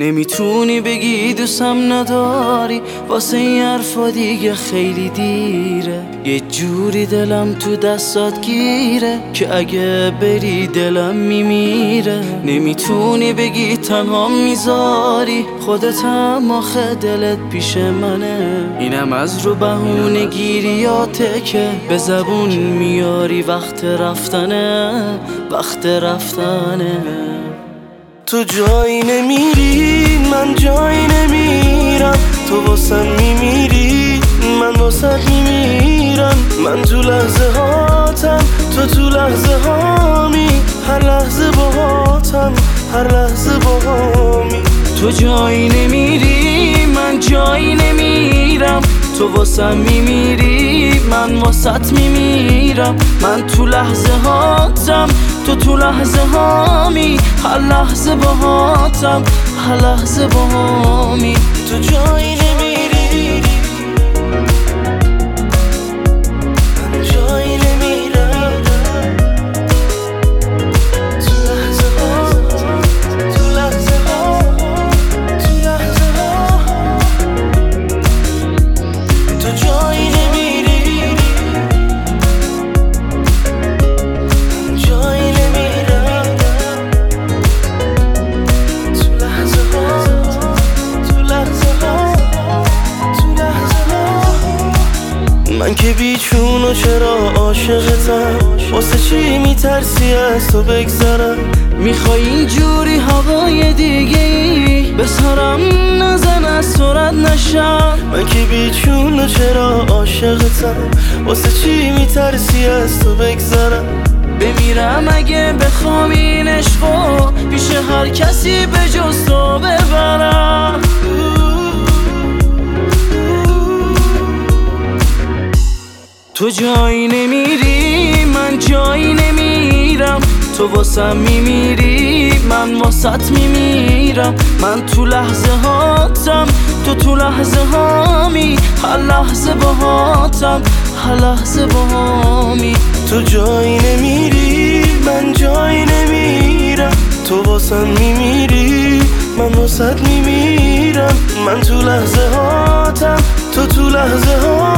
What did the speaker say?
نمی‌تونی بگی دوستم نداری؟ واسه این حرفا دیگه خیلی دیره. یه جوری دلم تو دستات گیره که اگه بری دلم میمیره. نمی‌تونی بگی تنها می‌ذاری؟ خودت هم آخه دلت پیش منه. اینم از رو بهونه گیریاته که به زبون میاری وقت رفتنه وقت رفتنه. تو جایی نمیری. هر لحظه باهاتم هر لحظه باهامی تو جایی نمیری من جایی نمیرم. تو واسم میمیری من واسط میمیرم. من تو لحظه هاتم تو تو لحظه هامی. هر لحظه باهاتم هر لحظه باهامی من که بیچون و چرا عاشقتم؟ واسه چی میترسی از تو بگذرم؟ می‌خوای اینجوری هوای دیگه ای به سرم نزن از صورت نشم. من که بیچون و چرا عاشقتم؟ واسه چی میترسی از تو بگذرم؟ بمیرم اگه بخوام این عشقو پیش هر کسی تو جایی نمیری من جایی نمیرم. تو واسم میمیری من واسط میمیرم. من تو لحظه هاتم تو تو لحظه هامی. هر لحظه باهاتم هر لحظه باهامی تو جایی نمیری من جایی نمیرم. تو واسم میمیری من واسط میمیرم. من تو لحظه هاتم تو تو لحظه هامی.